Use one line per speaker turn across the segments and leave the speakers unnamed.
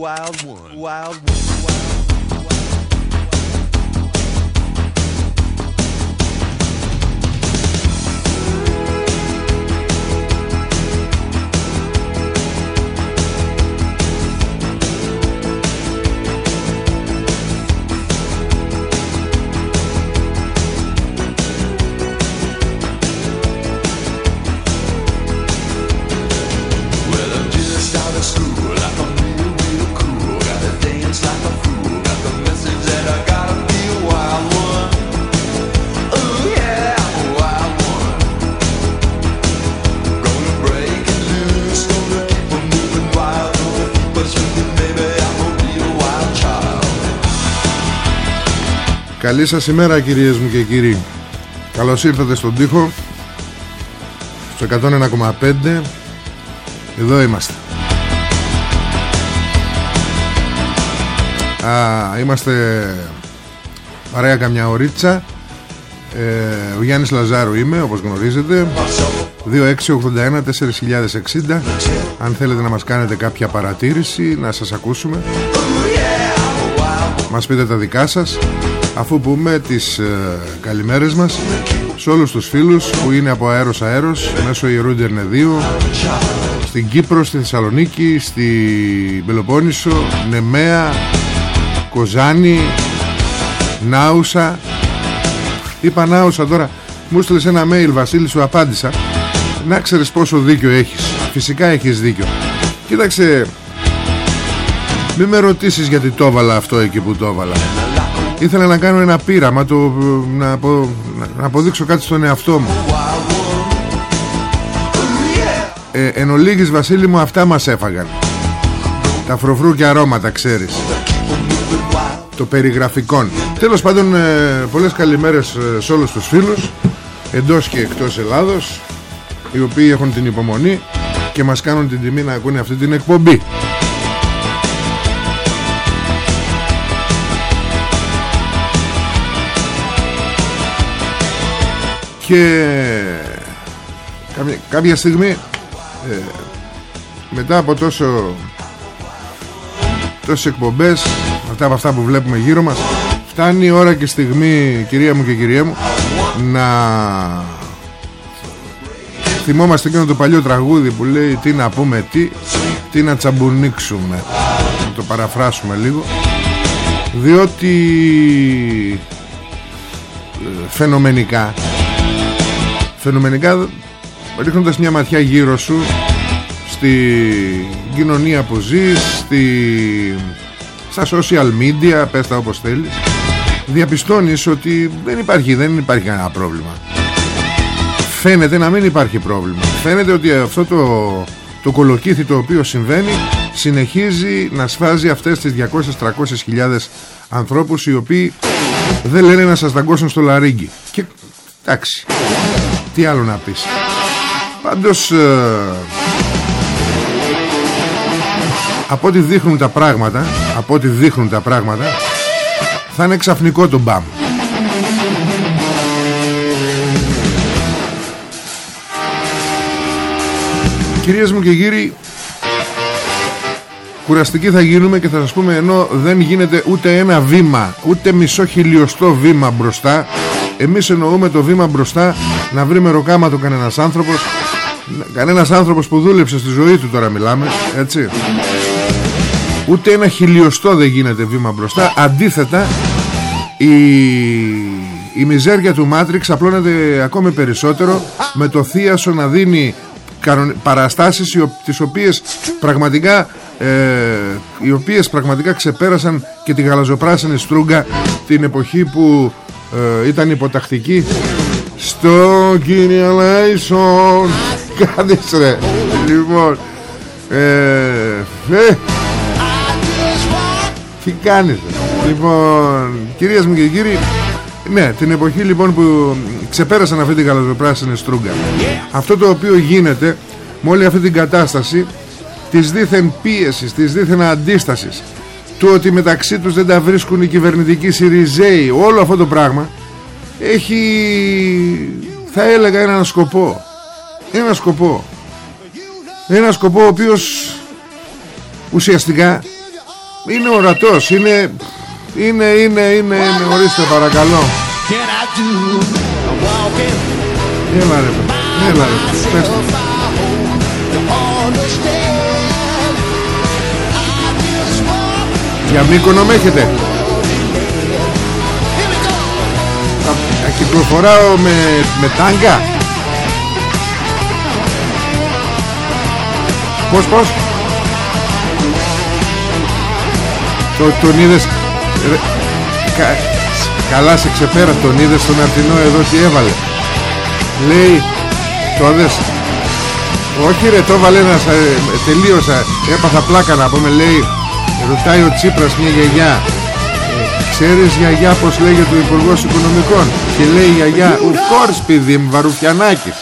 Λαζάρου.
Well,
Καλή σας ημέρα κυρίες μου και κύριοι. Καλώς ήρθατε στον τοίχο Στο 101,5 Εδώ είμαστε. Α, Είμαστε Παρέα καμιά ωρίτσα. Ε, Ο Γιάννης Λαζάρου είμαι όπως γνωρίζετε. 2681-4060 Αν θέλετε να μας κάνετε κάποια παρατήρηση Να σας ακούσουμε. Μας πείτε τα δικά σας Αφού πούμε τις ε, καλημέρες μας Σε όλους τους φίλους που είναι από αέρος αέρος Μέσω Ιερού Ιντερνεδίου Στην Κύπρο, στη Θεσσαλονίκη Στη Πελοπόννησο Νεμαία Κοζάνη Νάουσα. Είπα Νάουσα τώρα Μου έστειλες ένα mail Βασίλη σου απάντησα. Να ξέρεις πόσο δίκιο έχεις. Φυσικά έχεις δίκιο. Κοίταξε Μην με ρωτήσεις γιατί το έβαλα αυτό εκεί που το έβαλα Ήθελα να κάνω ένα πείραμα το, να, απο- να αποδείξω κάτι στον εαυτό μου. Ε, Εν ολίγης Βασίλη μου αυτά μας έφαγαν. Τα φροφρού και αρώματα ξέρεις. Το περιγραφικών Τέλος πάντων ε, πολλές καλημέρες ε, σε όλους τους φίλους Εντός και εκτός Ελλάδος Οι οποίοι έχουν την υπομονή Και μας κάνουν την τιμή να ακούνε αυτή την εκπομπή Και κάποια, κάποια στιγμή ε, μετά από τόσο τόσες εκπομπές μετά από αυτά που βλέπουμε γύρω μας φτάνει η ώρα και στιγμή κυρία μου και κυρία μου να θυμόμαστε εκείνο το παλιό τραγούδι που λέει τι να πούμε τι τι να τσαμπουνίξουμε να το παραφράσουμε λίγο. Διότι ε, φαινομενικά φαινομενικά ρίχνοντας μια ματιά γύρω σου στη κοινωνία που ζεις στη... στα social media πες τα όπως θέλεις. Διαπιστώνεις ότι δεν υπάρχει, δεν υπάρχει κανένα πρόβλημα. Φαίνεται να μην υπάρχει πρόβλημα. Φαίνεται ότι αυτό το, το κολοκύθι το οποίο συμβαίνει συνεχίζει να σφάζει αυτές τις 200-300 χιλιάδες ανθρώπους οι οποίοι δεν λένε να σας δαγκώσουν στο λαρίγκι και εντάξει τι άλλο να πεις. Πάντως ε, Από ό,τι δείχνουν τα πράγματα Από ό,τι δείχνουν τα πράγματα Θα είναι ξαφνικό το μπαμ. Κυρίες μου και κύριοι Κουραστικοί θα γίνουμε και θα σας πούμε ενώ δεν γίνεται ούτε ένα βήμα Ούτε μισό χιλιοστό βήμα μπροστά Εμείς εννοούμε το βήμα μπροστά Να βρει μεροκάματο κανένας άνθρωπος. Κανένας άνθρωπος που δούλεψε στη ζωή του τώρα μιλάμε Έτσι. Ούτε ένα χιλιοστό δεν γίνεται βήμα μπροστά. Αντίθετα η, η μιζέρια του Μάτριξ απλώνεται ακόμη περισσότερο με το θίασο να δίνει κανον- παραστάσεις οι, ο- τις οποίες πραγματικά ε, οι οποίες πραγματικά ξεπέρασαν και τη γαλαζοπράσινη στρούγκα την εποχή που ε, ήταν υποτακτική. Στο Κινιαλάισον Κάτσε ρε. Λοιπόν ε, ε, τι κάνεις ρε; Λοιπόν Κυρίες μου και κύριοι Ναι την εποχή λοιπόν που Ξεπέρασαν αυτή την γαλαζοπράσινη στρούγκα. Αυτό το οποίο γίνεται Με όλη αυτή την κατάσταση Της δίθεν πίεσης Της δίθεν αντίστασης Του ότι μεταξύ τους δεν τα βρίσκουν οι κυβερνητικοί Σιριζέοι Όλο αυτό το πράγμα Έχει Θα έλεγα έναν σκοπό Ένα σκοπό Ένα σκοπό ο οποίος Ουσιαστικά είναι ορατός είναι είναι είναι είναι, είναι ορίστε παρακαλώ
Can I do? I'm walking.
έλα ρε παιδί, έλα ρε παιδί, πες για Μύκονο με έχετε; Θα, θα κυκλοφοράω με, με τάγκα. Πως πως το, τον είδες ρε, κα, καλά σε ξεπέρα τον είδες στον Αρτινό εδώ τι έβαλε. Λέει το δες. Όχι ρε το έβαλε ένας ε, τελείωσα. Έπαθα πλάκα να πούμε λέει ρωτάει ο Τσίπρας μια γιαγιά. Ε, ξέρεις γιαγιά πως λέγεται ο Υπουργός Οικονομικών; Και λέει η γιαγιά of course παιδί μου Βαρουφιανάκης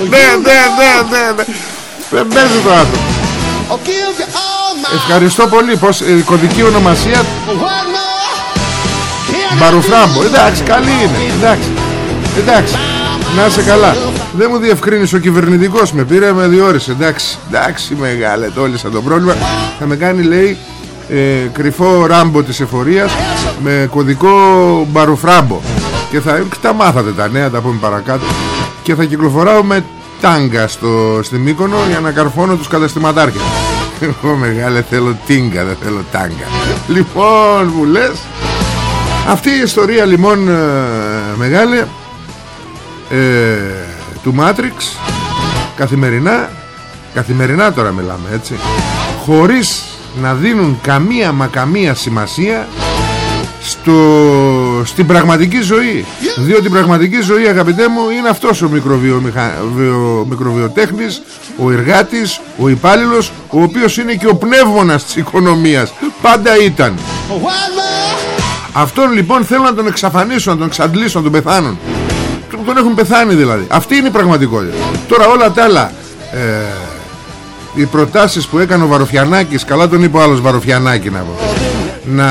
ναι ναι ναι ναι ναι. Δεν παίζει το άνθρωπο.
I'll give you all my
Ευχαριστώ πολύ. Πως ε, κωδική ονομασία;
One more. Can I
Μπαρουφράμπο Εντάξει καλή είναι. Εντάξει. Εντάξει Να είσαι καλά. Δεν μου διευκρίνησε ο κυβερνητικός Με πήρε με διόρισε. Εντάξει Εντάξει μεγάλε το όλησα το πρόβλημα. Θα με κάνει λέει ε, Κρυφό ράμπο της εφορίας Με κωδικό Μπαρουφράμπο. Και θα τα μάθατε τα νέα Τα πούμε παρακάτω. Και θα κυκλοφοράω με τάγκα στο, στη Μύκονο Για να καρφώνω τους καταστηματάρχες. Εγώ μεγάλε θέλω τίγκα Δεν θέλω τάγκα. Λοιπόν μου λες. Αυτή η ιστορία λοιπόν ε, μεγάλη ε, του Matrix. Καθημερινά καθημερινά τώρα μιλάμε έτσι. Χωρίς να δίνουν καμία μα καμία σημασία στο, στην πραγματική ζωή. Διότι η πραγματική ζωή αγαπητέ μου είναι αυτός ο μικροβιομηχα... βιο- μικροβιοτέχνης ο εργάτης, ο υπάλληλος ο οποίος είναι και ο πνεύμονας της οικονομίας. Πάντα ήταν.
One more?
Αυτόν λοιπόν θέλουν να τον εξαφανίσουν, να τον εξαντλήσουν, να τον πεθάνουν. Τον- Τον έχουν πεθάνει δηλαδή. Αυτή είναι η πραγματικότητα. Τώρα όλα τα άλλα. Ε, οι προτάσεις που έκανε ο Βαροφιανάκης, καλά τον είπε ο άλλος Βαροφιανάκη να πω. Να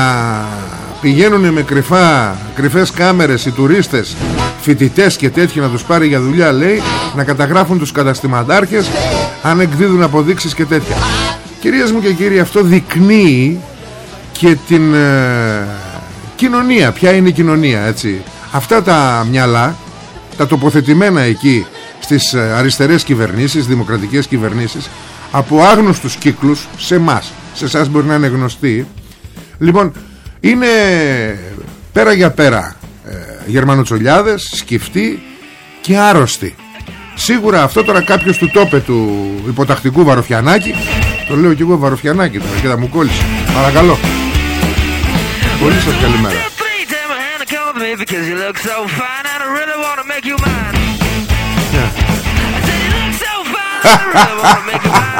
πηγαίνουν με κρυφά, κρυφές κάμερες οι τουρίστες, φοιτητές και τέτοιοι να τους πάρει για δουλειά λέει, να καταγράφουν τους καταστηματάρχες αν εκδίδουν αποδείξεις και τέτοια. Κυρίες μου και κύριοι αυτό δεικνύει και την ε, κοινωνία ποια είναι η κοινωνία έτσι αυτά τα μυαλά τα τοποθετημένα εκεί στις ε, αριστερές κυβερνήσεις δημοκρατικές κυβερνήσεις από άγνωστους κύκλους σε εμάς. σε εσάς μπορεί να είναι γνωστοί. Λοιπόν είναι πέρα για πέρα ε, γερμανοτσολιάδες σκυφτοί και άρρωστοι. Σίγουρα αυτό τώρα κάποιος του τόπε του υποτακτικού Βαροφιανάκη Το λέω και εγώ Βαροφιανάκη τώρα και θα μου κόλλησε. Παρακαλώ. Πολύ σας καλημέρα.
Please take my hand and come with me because you look so fine and I really want to make you mine.
Yeah.
I said you look so fine and I really want to make you mine.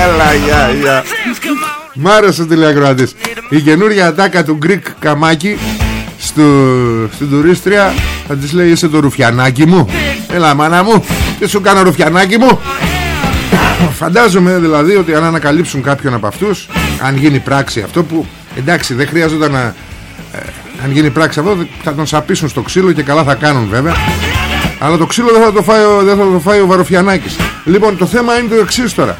Έλα γεια γεια
Please come on.
Μ' άρεσε ο τηλεακροατής Η καινούργια ατάκα του Γκρικ Καμάκη στο, Στην τουρίστρια Θα της λέει είσαι το ρουφιανάκι μου Έλα μάνα μου Τι σου κάνω ρουφιανάκι μου; Φαντάζομαι δηλαδή ότι αν ανακαλύψουν κάποιον από αυτούς Αν γίνει πράξη αυτό που Εντάξει δεν χρειάζονταν να ε, Αν γίνει πράξη αυτό θα τον σαπίσουν στο ξύλο Και καλά θα κάνουν βέβαια. Αλλά το ξύλο δεν θα το φάει, ο- δεν θα το φάει ο Βαροφιανάκης Λοιπόν το θέμα είναι το εξής τώρα.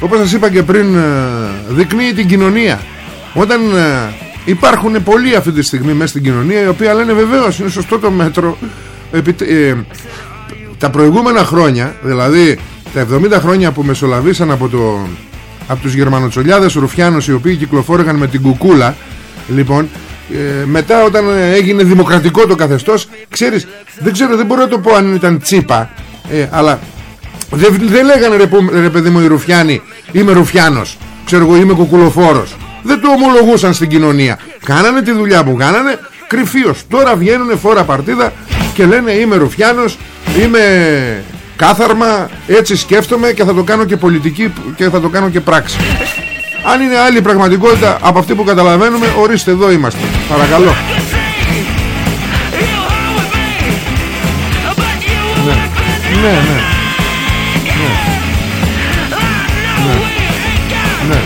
Όπως σας είπα και πριν ε, δεικνύει την κοινωνία. Όταν ε, υπάρχουν πολλοί αυτή τη στιγμή μέσα στην κοινωνία οι οποίοι λένε βεβαίως είναι σωστό το μέτρο. Επι- ε, τα προηγούμενα χρόνια δηλαδή τα 70 χρόνια που μεσολαβήσαν από το από τους Γερμανοτσολιάδες Ρουφιάνους οι οποίοι κυκλοφόρηγαν με την κουκούλα λοιπόν ε, μετά όταν έγινε δημοκρατικό το καθεστώς ξέρεις δεν ξέρω δεν μπορώ να το πω αν ήταν τσίπα ε, αλλά δεν, δεν λέγανε ρε, που- ρε παιδί μου οι Ρουφιάνοι είμαι Ρουφιάνος ξέρω εγώ είμαι κουκουλοφόρος δεν το ομολογούσαν στην κοινωνία. Κάνανε τη δουλειά που κάνανε κρυφίως. Τώρα βγαίνουν φόρα παρτίδα και λένε είμαι Ρουφιάνος είμαι κάθαρμα έτσι σκέφτομαι και θα το κάνω και πολιτική και θα το κάνω και πράξη αν είναι άλλη πραγματικότητα από αυτή που καταλαβαίνουμε ορίστε εδώ είμαστε. Παρακαλώ. Ναι ναι. Ναι.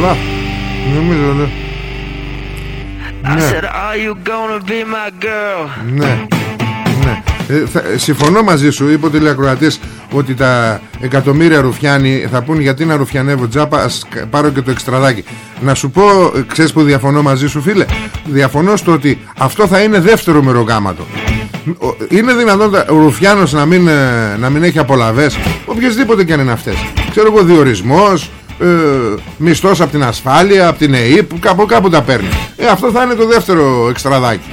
Λα νομίζω ναι
I said, Are you gonna be my girl?
Ναι, ναι. Ε, θα- ε, συμφωνώ μαζί σου, είπε ο τηλεακροατής ότι τα εκατομμύρια ρουφιάνοι θα πούν γιατί να ρουφιανεύω τζάπα, ας κα- πάρω και το εξτραδάκι. Να σου πω, ε, ξέρεις που διαφωνώ μαζί σου φίλε, διαφωνώ στο ότι αυτό θα είναι δεύτερο μερογάματο. Ο- Είναι δυνατόν τα- ο Ρουφιάνος να μην, ε, να μην έχει απολαβές Οποιασδήποτε και αν είναι αυτές Ξέρω εγώ διορισμός ε, Μισθός από την ασφάλεια Από την ΕΕΠ κάπου, κάπου τα παίρνει. Ε, Αυτό θα είναι το δεύτερο εξτραδάκι.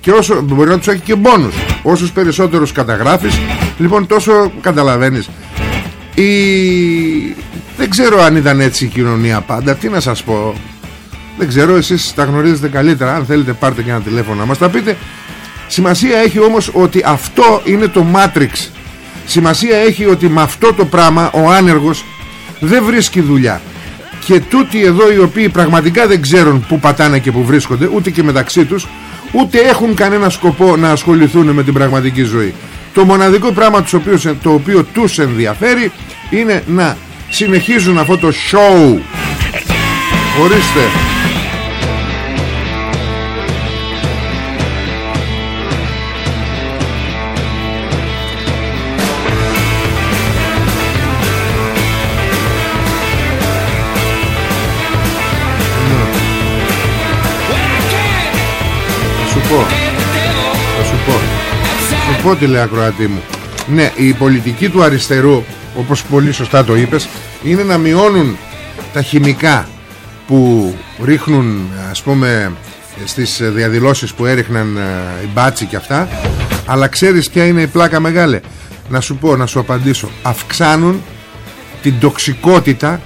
Και όσο μπορεί να τους έχει και μπόνους. Όσους περισσότερους καταγράφεις λοιπόν τόσο καταλαβαίνεις. Η... δεν ξέρω αν ήταν έτσι η κοινωνία πάντα. Τι να σας πω. Δεν ξέρω εσείς τα γνωρίζετε καλύτερα. Αν θέλετε πάρτε και ένα τηλέφωνο να μας τα πείτε. Σημασία έχει όμως ότι αυτό είναι το Matrix. Σημασία έχει ότι με αυτό το πράγμα ο άνεργος δεν βρίσκει δουλειά. Και τούτοι εδώ οι οποίοι πραγματικά δεν ξέρουν που πατάνε και που βρίσκονται ούτε και μεταξύ τους ούτε έχουν κανένα σκοπό να ασχοληθούν με την πραγματική ζωή. Το μοναδικό πράγμα τους οποίους- το οποίο τους ενδιαφέρει είναι να συνεχίζουν αυτό το show. Ορίστε πω. Θα σου πω. Θα σου πω τι λέει ακροατή μου. Ναι η πολιτική του αριστερού Όπως πολύ σωστά το είπες Είναι να μειώνουν τα χημικά Που ρίχνουν Ας πούμε Στις διαδηλώσεις που έριχναν ε, Οι μπάτσι και αυτά. Αλλά ξέρεις ποια είναι η πλάκα μεγάλη; Να σου πω να σου απαντήσω. Αυξάνουν την τοξικότητα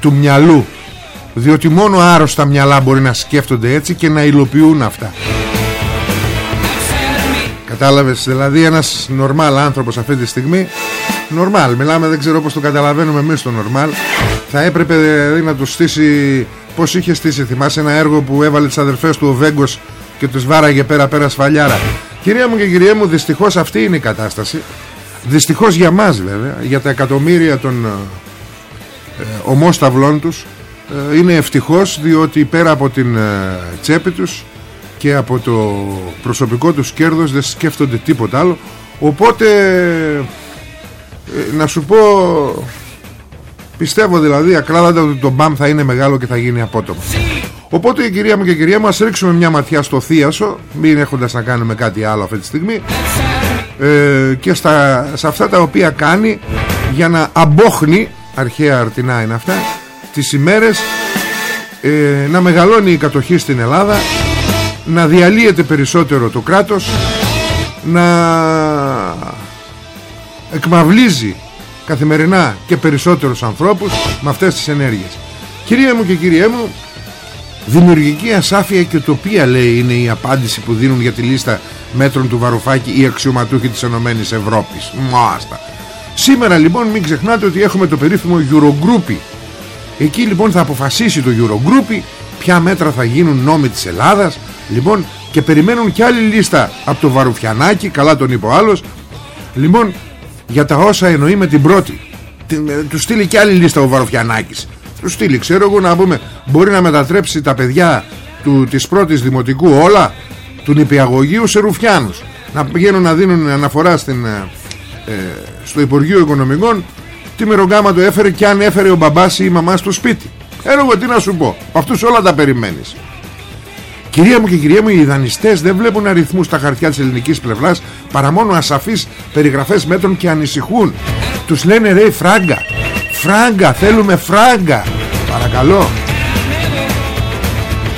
του μυαλού. Διότι μόνο άρρωστα μυαλά μπορεί να σκέφτονται έτσι και να υλοποιούν αυτά Κατάλαβες δηλαδή ένας νορμάλ άνθρωπος αυτή τη στιγμή Νορμάλ μιλάμε δεν ξέρω πως το καταλαβαίνουμε εμείς το νορμάλ Θα έπρεπε δηλαδή να τους στήσει Πως είχε στήσει θυμάσαι ένα έργο που έβαλε τις αδερφές του ο Βέγκος Και τους βάραγε πέρα πέρα σφαλιάρα. Κυρία μου και κυρία μου δυστυχώς αυτή είναι η κατάσταση. Δυστυχώς για μας βέβαια Για τα εκατομμύρια των ε, ομόσταυλών τους ε, είναι ευτυχώς διότι πέρα από την ε, τσέπη τους και από το προσωπικό τους κέρδος δεν σκέφτονται τίποτα άλλο. Οπότε ε, να σου πω πιστεύω δηλαδή ακράδαντα ότι το μπαμ θα είναι μεγάλο και θα γίνει απότομο. Οπότε κυρία μου και κυρία μου ας ρίξουμε μια ματιά στο θίασο μην έχοντας να κάνουμε κάτι άλλο αυτή τη στιγμή ε, και στα, σε αυτά τα οποία κάνει για να αμπόχνει αρχαία αρτινά είναι αυτά τις ημέρες ε, να μεγαλώνει η κατοχή στην Ελλάδα να διαλύεται περισσότερο το κράτος να εκμαυλίζει καθημερινά και περισσότερους ανθρώπους με αυτές τις ενέργειες κυρία μου και κυριέ μου Δημιουργική ασάφεια και утοπία λέει είναι η απάντηση που δίνουν για τη λίστα μέτρων του Βαρουφάκη οι αξιωματούχοι της Ενωμένης Ευρώπης. Μάστα. Σήμερα λοιπόν μην ξεχνάτε ότι έχουμε το περίφημο Eurogroup. Εκεί λοιπόν θα αποφασίσει το Eurogroup ποια μέτρα θα γίνουν νόμοι της Ελλάδας. Λοιπόν και περιμένουν και άλλη λίστα από το Βαρουφιανάκι, καλά τον είπε ο άλλος. Λοιπόν για τα όσα εννοεί με την πρώτη. Την- ε, Του στείλει και άλλη λίστα ο Βαρουφιανάκης. Του στείλει, ξέρω εγώ να πούμε, μπορεί να μετατρέψει τα παιδιά του, της πρώτης δημοτικού όλα του νηπιαγωγείου σε ρουφιάνους. Να πηγαίνουν να δίνουν αναφορά στην, ε, ε, στο Υπουργείο Οικονομικών τι μερογκάμα το έφερε και αν έφερε ο μπαμπάς ή η μαμά στο σπίτι. Ξέρω εγώ τι να σου πω. Από αυτούς όλα τα περιμένεις. Κυρία μου και κυρία μου, οι δανειστές δεν βλέπουν αριθμούς στα χαρτιά της ελληνικής πλευράς παρά μόνο ασαφείς περιγραφές μέτρων και ανησυχούν. Τους λένε ρε φράγκα. Φράγκα, θέλουμε φράγκα. Παρακαλώ.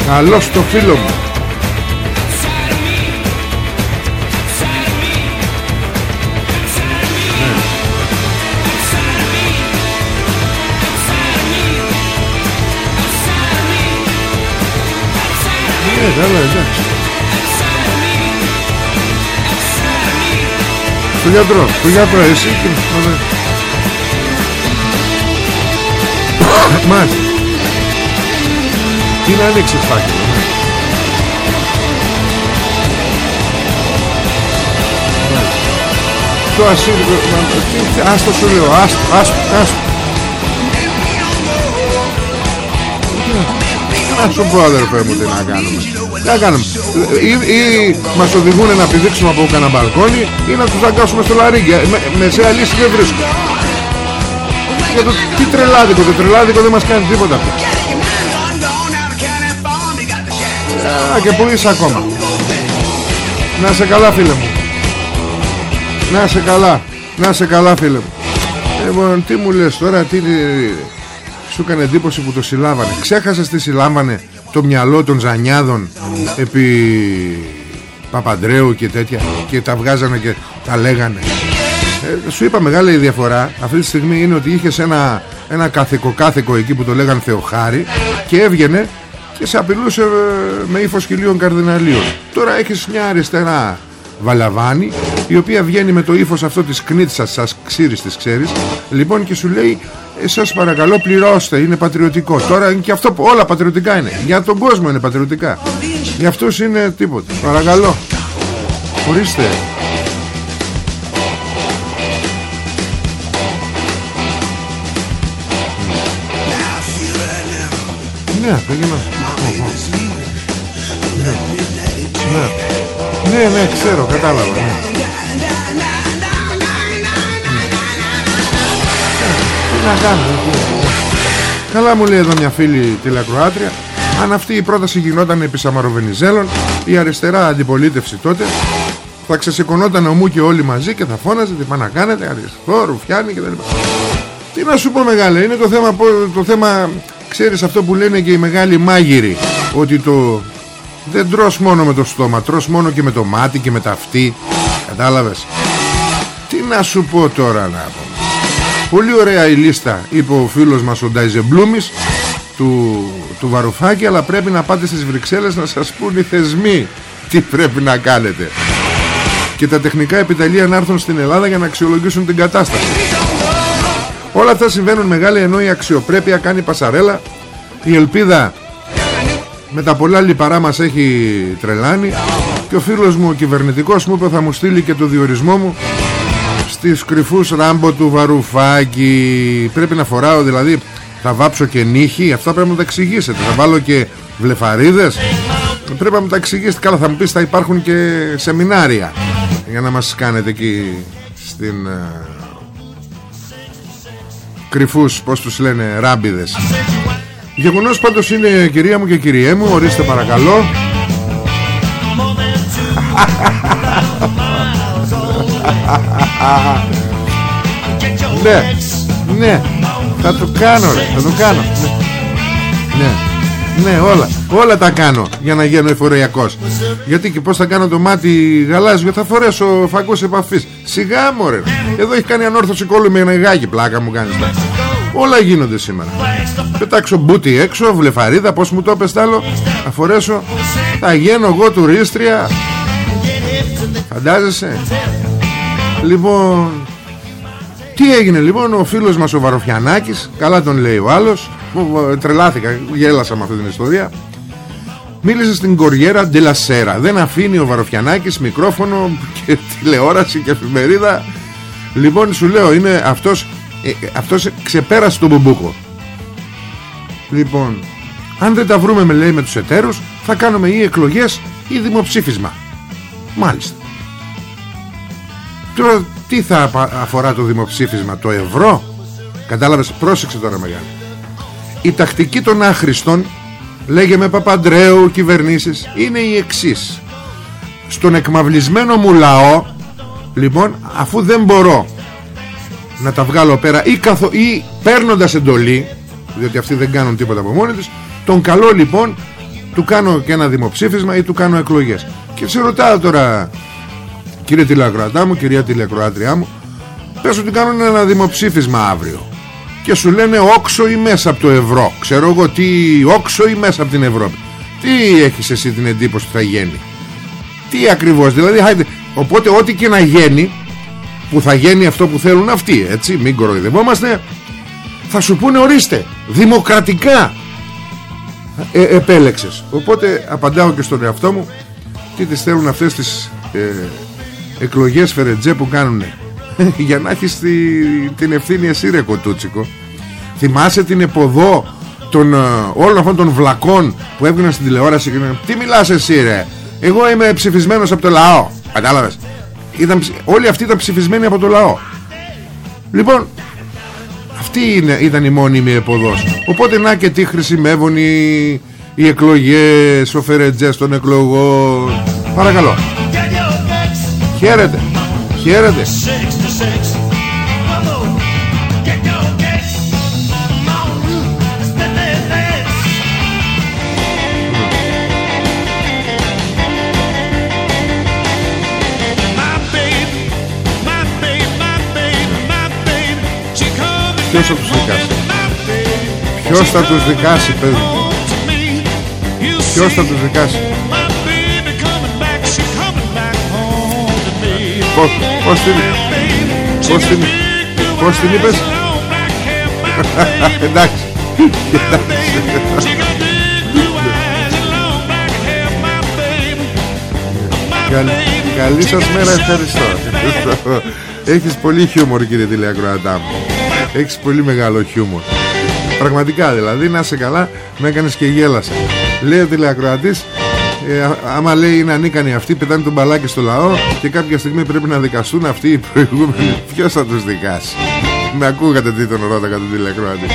Καλό στο φίλο μου. Ναι, καλά, εντάξει. Στο γιατρό, στο γιατρό, εσύ και... Ωραία. Μάλιστα. Τι να ανοίξεις φάκελο, ναι. Μάλιστα. Το ασύλλογο, άστο σου λέω, άστο, άστο, άστο. Να σου πω αδερφέ μου τι να κάνουμε Τι να κάνουμε; Ή, ή μας οδηγούν να πηδήξουμε από κανένα μπαλκόνι Ή να τους αγκάσουμε στο λαρίκι με, Μεσαία λύση δεν βρίσκω. Για το τι τρελάδικο Το τρελάδικο δεν μας κάνει τίποτα πια Α, και που είσαι ακόμα. Να σε καλά φίλε μου. Να σε καλά. Να σε καλά φίλε μου. Λοιπόν τι μου λες τώρα Τι σου έκανε εντύπωση που το συλλάβανε. Ξέχασες τι συλλάβανε το μυαλό των Ζανιάδων Επί Παπαντρέου και τέτοια Και τα βγάζανε και τα λέγανε. Ε, Σου είπα μεγάλη διαφορά Αυτή τη στιγμή είναι ότι είχες ένα, ένα κάθεκο κάθεκο εκεί που το λέγανε Θεοχάρη Και έβγαινε και σε απειλούσε ε, με ύφος χιλίων καρδιναλίων. Τώρα έχεις μια αριστερά Βαλαβάνη η οποία βγαίνει με το ύφος αυτό της κνίτσας σας ξύρις της ξέρεις λοιπόν και σου λέει ε, σας παρακαλώ πληρώστε είναι πατριωτικό τώρα είναι και αυτό που όλα πατριωτικά είναι για τον κόσμο είναι πατριωτικά για αυτούς είναι τίποτα παρακαλώ ορίστε Ναι, πήγαινα. Ναι. Ναι, ναι, ξέρω, κατάλαβα. Να κάνω. Καλά μου λέει εδώ μια φίλη τηλεκροάτρια. Αν αυτή η πρόταση γινόταν επί Σαμαροβενιζέλων Η αριστερά αντιπολίτευση τότε Θα ξεσηκωνόταν ο μου και όλοι μαζί Και θα φώναζε τι πάνε να κάνετε Αριστερό, ρουφιάνι και τα λοιπά. Τι να σου πω μεγάλε Είναι το θέμα, το θέμα Ξέρεις αυτό που λένε και οι μεγάλοι μάγειροι Ότι το δεν τρως μόνο με το στόμα Τρως μόνο και με το μάτι και με τα αυτή Κατάλαβες; Τι να σου πω τώρα να πω Πολύ ωραία η λίστα Είπε ο φίλος μας ο Νταϊζεμπλούμης του, του Βαρουφάκη Αλλά πρέπει να πάτε στις Βρυξέλλες Να σας πούν οι θεσμοί Τι πρέπει να κάνετε. Και τα τεχνικά επιταλεία να έρθουν στην Ελλάδα Για να αξιολογήσουν την κατάσταση. Όλα αυτά συμβαίνουν μεγάλη ενώ η αξιοπρέπεια κάνει πασαρέλα Η ελπίδα με τα πολλά λιπαρά μας έχει τρελάνει και ο φίλος μου ο κυβερνητικός μου είπε θα μου στείλει και το διορισμό μου στις κρυφούς ράμπο του Βαρουφάκη. Πρέπει να φοράω δηλαδή θα βάψω και νύχη αυτά πρέπει να τα εξηγήσετε. Θα βάλω και βλεφαρίδες. Πρέπει να μου τα εξηγήσετε. Καλά θα μου πεις θα υπάρχουν και σεμινάρια για να μας κάνετε εκεί στην uh, κρυφούς πως τους λένε ράμπιδες. Γεγονός πάντως είναι κυρία μου και κυριέ μου Ορίστε παρακαλώ Ναι Ναι. Θα το κάνω ρε Θα το κάνω. Ναι. Ναι όλα Όλα τα κάνω για να γίνω εφοριακός. Γιατί και πως θα κάνω το μάτι γαλάζιο Θα φορέσω φακούς επαφής. Σιγά μωρέ. Εδώ έχει κάνει ανόρθωση κόλλου με νεγάκι Πλάκα μου κάνεις Όλα γίνονται σήμερα. Πετάξω μπούτι έξω Βλεφαρίδα πως μου το πες άλλο. Θα φορέσω Θα γίνω εγώ τουρίστρια. Φαντάζεσαι; Λοιπόν Τι έγινε λοιπόν Ο φίλος μας ο Βαροφιανάκης Καλά τον λέει ο άλλος Τρελάθηκα Γέλασα με αυτή την ιστορία. Μίλησε στην Κοριέρα Ντελασέρα Δεν αφήνει ο Βαροφιανάκης μικρόφωνο και τηλεόραση και εφημερίδα. Λοιπόν σου λέω είναι αυτός ε, Αυτός ξεπέρασε τον Μπουμπούκο. Λοιπόν Αν δεν τα βρούμε με λέει με τους εταίρους Θα κάνουμε ή εκλογές ή δημοψήφισμα. Μάλιστα Τώρα τι θα αφορά το δημοψήφισμα Το ευρώ; Κατάλαβες πρόσεξε τώρα μεγάλη Η τακτική των άχρηστων λέγε με Παπαντρέου κυβερνήσεις είναι η εξής. Στον εκμαυλισμένο μου λαό λοιπόν αφού δεν μπορώ να τα βγάλω πέρα ή, καθο... ή παίρνοντας εντολή διότι αυτοί δεν κάνουν τίποτα από μόνοι τους τον καλό λοιπόν του κάνω και ένα δημοψήφισμα ή του κάνω εκλογές. Και σε ρωτάω τώρα κύριε τηλεακροατά μου κυρία τηλεακροάτριά μου πες ότι κάνουν ένα δημοψήφισμα αύριο. Και σου λένε όξο ή μέσα από το ευρώ ξέρω εγώ τι όξο ή μέσα από την Ευρώπη τι έχεις εσύ την εντύπωση που θα γίνει; Τι ακριβώς δηλαδή χάιντε. οπότε ό,τι και να γίνει που θα γίνει αυτό που θέλουν αυτοί έτσι μην κοροϊδευόμαστε θα σου πούνε ορίστε δημοκρατικά ε, επέλεξες. Οπότε απαντάω και στον εαυτό μου τι τις θέλουν αυτές τις ε, εκλογές φερετζέ που κάνουν για να έχεις τη, την ευθύνη εσύ ρε κοτούτσικο. Θυμάσαι την εποδό των, ε, όλων αυτών των βλακών που έβγαιναν στην τηλεόραση και λένε, τι μιλάς εσύ ρε; Εγώ είμαι ψηφισμένος από το λαό κατάλαβες. Ήταν, όλοι αυτοί ήταν ψηφισμένοι από το λαό. Λοιπόν αυτή είναι, ήταν η μόνιμη εποδός. Οπότε να και τι χρησιμεύουν οι, οι εκλογές ο Φερετζές των εκλογών. Παρακαλώ χαίρετε. Χαίρετε. Ποιος θα τους δικάσει; Ποιος θα τους δικάσει παιδί Ποιος θα τους δικάσει; Πώς, πώς την Πώς την Πώς την είπες; Εντάξει. Καλή, καλή σας μέρα ευχαριστώ. Έχεις πολύ χιούμορ κύριε τηλεακροατά μου Έχεις πολύ μεγάλο χιούμορ. Πραγματικά δηλαδή να σε καλά Με έκανες και γέλασα Λέει ο τηλεακροατής ε, άμα λέει είναι ανίκανοι αυτοί πετάνε τον μπαλάκι στο λαό και κάποια στιγμή πρέπει να δικαστούν αυτοί οι προηγούμενοι. Ποιος θα τους δικάσει; Με ακούγατε τι τον ρώτακα τον τηλεκρόατη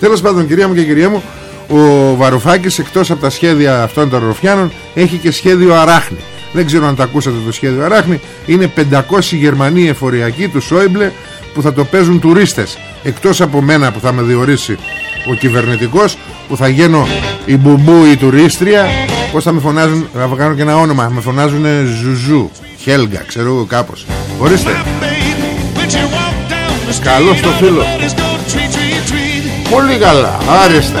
τέλος πάντων κυρία μου και κυρία μου ο Βαρουφάκης εκτός από τα σχέδια αυτών των ροφιάνων έχει και σχέδιο αράχνη. Δεν ξέρω αν τα ακούσατε το σχέδιο αράχνη. Είναι 500 Γερμανοί εφοριακοί του Σόιμπλε που θα το παίζουν τουρίστες. Εκτός από μένα που θα με διορίσει ο κυβερνητικός που θα γίνω η μπουμπού η τουρίστρια πως θα με φωνάζουν θα κάνω και ένα όνομα. Με φωνάζουν Ζουζού Χέλγα ξέρω εγώ κάπως. Ορίστε. Καλό στο φίλο. Πολύ καλά. Άριστα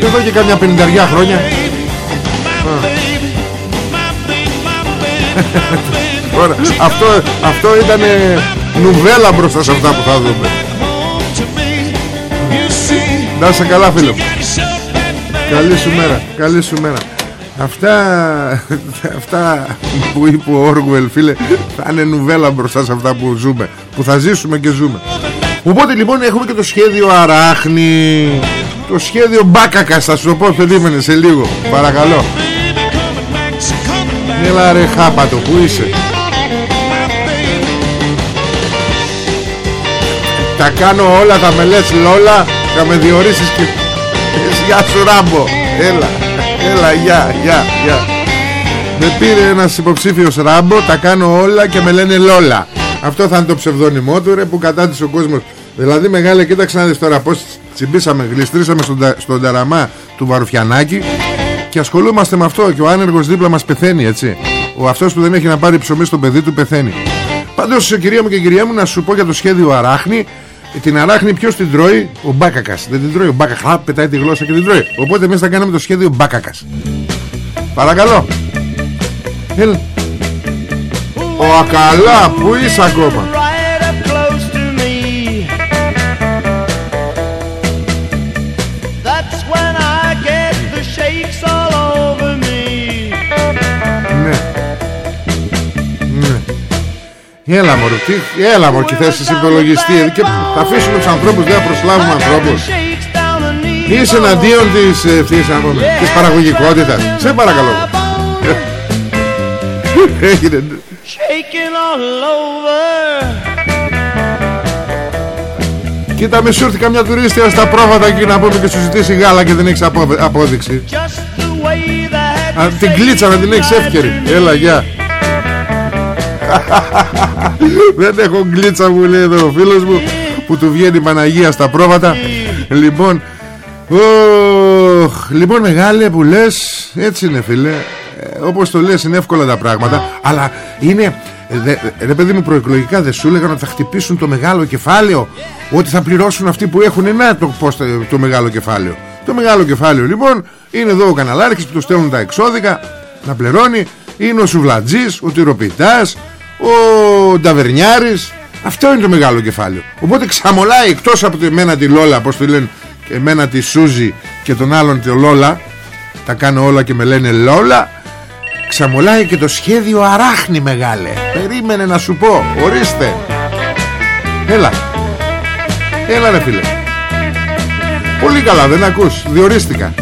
και εδώ και καμιά πενηνταριά χρόνια. Ωραία. αυτό, αυτό ήταν νουβέλα μπροστά σε αυτά που θα δούμε Να είσαι καλά φίλο Καλή σου μέρα Καλή σου μέρα. Αυτά, αυτά που είπε ο Όργουελ φίλε θα είναι νουβέλα μπροστά σε αυτά που ζούμε που θα ζήσουμε και ζούμε. Οπότε λοιπόν έχουμε και το σχέδιο Αράχνη. Το σχέδιο Μπάκακα θα σου το πω περίμενε σε λίγο. Παρακαλώ. Έλα ρε χάπατο που είσαι; Τα κάνω όλα τα με λες Λόλα Θα με διορίσεις και Γεια σου Ράμπο Έλα. Έλα γεια γεια γεια. Με πήρε ένας υποψήφιος Ράμπο Τα κάνω όλα και με λένε Λόλα. Αυτό θα είναι το ψευδόνυμό του ρε Που κατάτησε ο κόσμος. Δηλαδή μεγάλε κοίταξε να δεις τώρα πως τσιμπήσαμε Γλιστρήσαμε στον, στον ταραμά του Βαρουφιανάκη Και ασχολούμαστε με αυτό Και ο άνεργος δίπλα μας πεθαίνει έτσι. Ο αυτός που δεν έχει να πάρει ψωμί στο παιδί του πεθαίνει. Πάντως κυρία μου και κυρία μου να σου πω για το σχέδιο Αράχνη την αράχνη ποιος την τρώει; Ο Μπάκακας. Δεν την τρώει ο Μπάκακας. Πετάει τη γλώσσα και την τρώει. Οπότε εμείς θα κάνουμε το σχέδιο Μπάκακας. Παρακαλώ. Έλα Ο Ακαλά Πού είσαι ακόμα; Έλα μωρέ, τι, έλα μωρέ και θες εσύ υπολογιστή και θα αφήσουμε τους ανθρώπους δεν θα προσλάβουμε ανθρώπους. Είσαι εναντίον της, ε, της, της παραγωγικότητας. Σε παρακαλώ. Έγινε. Κοίτα μη σου έρθει καμιά τουρίστια στα πρόβατα εκεί να πούμε και σου ζητήσει γάλα και δεν έχεις απο- απόδειξη. Α, Την κλίτσα να την έχεις εύκαιρη. Έλα γεια Δεν έχω γκλίτσα μου λέει εδώ ο φίλος μου Που του βγαίνει η Παναγία στα πρόβατα. Λοιπόν οχ, Λοιπόν μεγάλε που λες Έτσι είναι φίλε. Ε, Όπως το λες είναι εύκολα τα πράγματα Αλλά είναι ε, δε, Ρε παιδί μου προεκλογικά δεν σου έλεγαν ότι θα χτυπήσουν το μεγάλο κεφάλαιο Ότι θα πληρώσουν αυτοί που έχουν. Ένα το, πώς, το, το μεγάλο κεφάλαιο. Το μεγάλο κεφάλαιο λοιπόν Είναι εδώ ο καναλάρχης που του στέλνουν τα εξώδικα Να πληρώνει. Είναι ο Σουβλατζής, ο Τυροπιτάς Ο Νταβερνιάρης. Αυτό είναι το μεγάλο κεφάλαιο. Οπότε ξαμολάει εκτός από τη μένα τη Λόλα Πώς τη λένε εμένα τη Σούζη Και τον άλλον τη Λόλα Τα κάνω όλα και με λένε Λόλα Ξαμολάει και το σχέδιο αράχνη μεγάλε. Περίμενε να σου πω Ορίστε. Έλα. Έλα ρε φίλε. Πολύ καλά δεν ακούς. Διορίστηκα.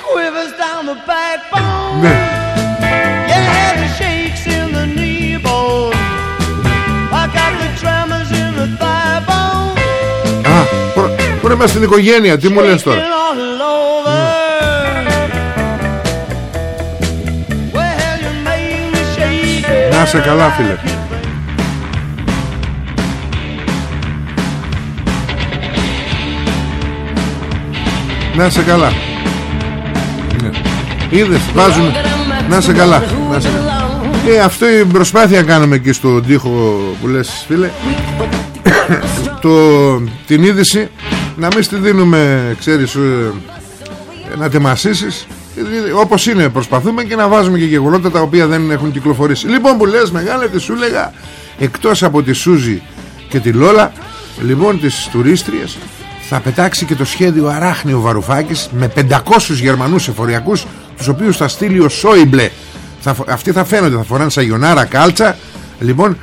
Quivers down the backbone.
Ναι προ- πού είμαστε στην οικογένεια Τι μου λες τώρα;
Shaking all over. Well, you made me shake.
Να σε καλά φίλε Να σε καλά Ναι. Είδες βάζουν Να σε καλά, να σε καλά. Ε, αυτό η προσπάθεια κάναμε εκεί στο τοίχο που λες φίλε το, Την είδηση Να μην στη δίνουμε Ξέρεις ε, Να τεμασίσεις Ε, όπως είναι προσπαθούμε και να βάζουμε και γεγονότα τα οποία δεν έχουν κυκλοφορήσει. Λοιπόν που λες μεγάλε τι σου λέγα εκτός από τη Σούζη και τη Λόλα λοιπόν τις τουρίστριες θα πετάξει και το σχέδιο Αράχνη ο Βαρουφάκης με 500 Γερμανούς εφοριακούς τους οποίους θα στείλει ο Σόιμπλε. Θα, φο- αυτοί θα φαίνονται θα φοράνε σαγιονάρα κάλτσα. Λοιπόν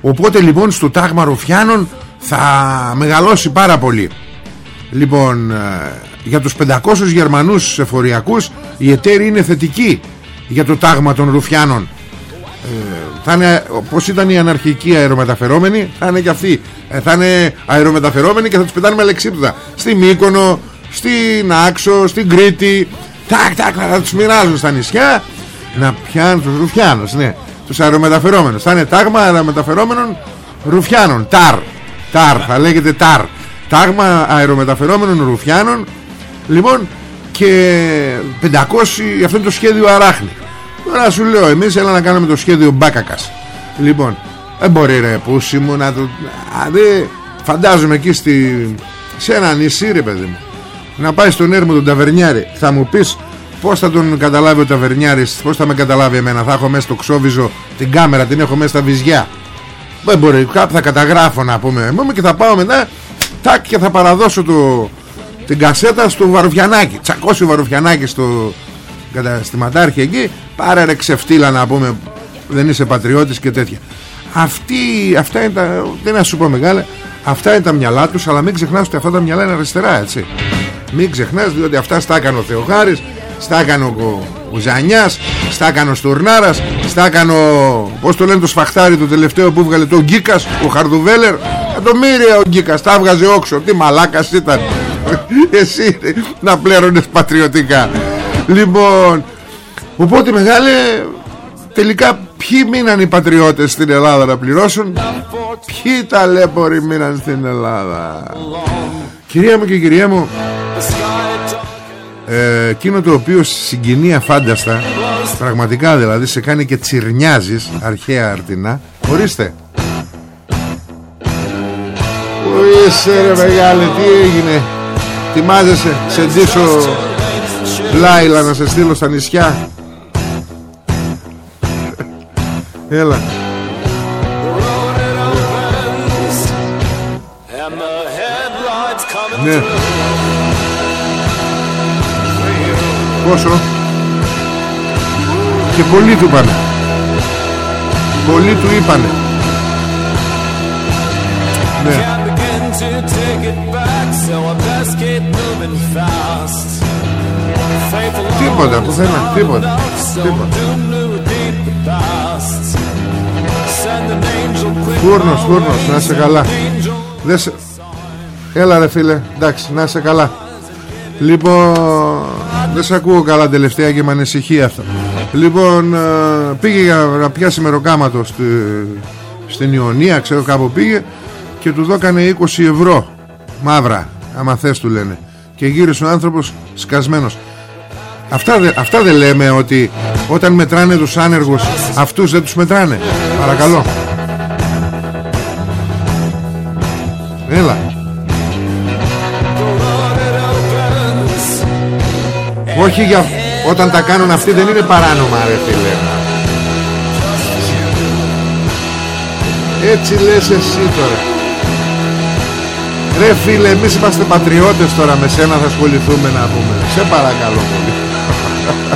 οπότε λοιπόν στο τάγμα Ρουφιάνων θα μεγαλώσει πάρα πολύ Λοιπόν, ε, για τους 500 Γερμανούς εφοριακούς η εταίρη είναι θετική για το τάγμα των Ρουφιάνων. Ε, θα είναι, όπως ήταν οι αναρχικοί αερομεταφερόμενοι, θα είναι και αυτοί. Ε, θα είναι αερομεταφερόμενοι και θα τους πετάνε με αλεξίπτωτα. Στη Μύκονο, στην Άξο, στην Κρήτη. Τάκ, τάκ, θα τους μοιράζουν στα νησιά να πιάνουν τους Ρουφιάνους, ναι. Τους αερομεταφερόμενους. Θα είναι τάγμα αερομεταφερόμενων Ρουφιάνων. Τάρ. Τάρ, θα λέγεται τάρ. Τάγμα αερομεταφερόμενων Ρουφιάνων. Λοιπόν, και 500, αυτό είναι το σχέδιο Αράχνη. Τώρα σου λέω, εμείς έλα να κάνουμε το σχέδιο Μπάκακας. Λοιπόν, δεν μπορεί ρε πούσι μου να το... Α, δε, φαντάζομαι εκεί στη... σε ένα νησί ρε παιδί μου. Να πάει στον έρμο τον Ταβερνιάρη. Θα μου πεις πώς θα τον καταλάβει ο Ταβερνιάρης, πώς θα με καταλάβει εμένα. Θα έχω μέσα στο ξόβιζο την κάμερα, την έχω μέσα στα βυζιά. Δεν μπορεί, κάπου θα καταγράφω να πούμε Μόνο και θα πάω μετά Τάκ και θα παραδώσω το, την κασέτα στο Βαρουφιανάκι Τσακώσει ο Βαρουφιανάκι στο καταστηματάρχη εκεί. Πάρε ρε ξεφτύλα να πούμε Δεν είσαι πατριώτης και τέτοια. Αυτή, Αυτά είναι τα Δεν να σου πω μεγάλα Αυτά είναι τα μυαλά τους Αλλά μην ξεχνάς ότι αυτά τα μυαλά είναι αριστερά έτσι. Μην ξεχνάς διότι αυτά στα έκανε ο Θεοχάρης Στα έκανε ο, ο Ζανιάς Στα έκανε ο Στουρνάρας Στα έκανε ο... Πώς το λένε το σφαχτάρι το τελευταίο που βγάλε Το Γκίκας, ο Χαρδουβέλερ Εκατομμύρια ο Γκίκας. Τα έβγαζε όξο. Τι μαλάκας ήταν. Εσύ να πλέρωνες πατριωτικά. Λοιπόν Οπότε μεγάλε Τελικά ποιοι μείναν οι πατριώτες στην Ελλάδα να πληρώσουν; Ποιοι ταλέποροι μείναν στην Ελλάδα; Κυρία μου και κυρία μου ε, Εκείνο το οποίο συγκινεί αφάνταστα Πραγματικά δηλαδή σε κάνει και τσιρνιάζεις Αρχαία αρτινά Ορίστε Πού είσαι ρε μεγάλε Τι έγινε; Ετοιμάζεσαι Σε ντύσω Λάιλα να σε στείλω στα νησιά. Έλα. Ναι. Πόσο; Και πολλοί του είπανε Πολλοί του είπανε. Ναι Τίποτα πουθενά Τίποτα Τίποτα. Φούρνος, φούρνος, να είσαι καλά. Δεν σε... Έλα ρε φίλε, εντάξει, να είσαι καλά. Λοιπόν, δεν σε ακούω καλά τελευταία και με ανησυχεί αυτό. Λοιπόν, ε, πήγε για να πιάσει μεροκάματος στη, στην Ιωνία, ξέρω κάπου πήγε Και τους δώκανε 20 ευρώ. Μαύρα, άμα θες του λένε. Και γύρισε ο άνθρωπος σκασμένος. Αυτά, δε- αυτά δεν λέμε ότι όταν μετράνε τους άνεργους Αυτούς δεν τους μετράνε. Παρακαλώ. Έλα. Όχι για όταν τα κάνουν αυτοί δεν είναι παράνομα ρε φίλε. Έτσι λες εσύ τώρα Ρε φίλε εμείς είμαστε πατριώτες τώρα Με σένα θα ασχοληθούμε να πούμε. Σε παρακαλώ πολύ.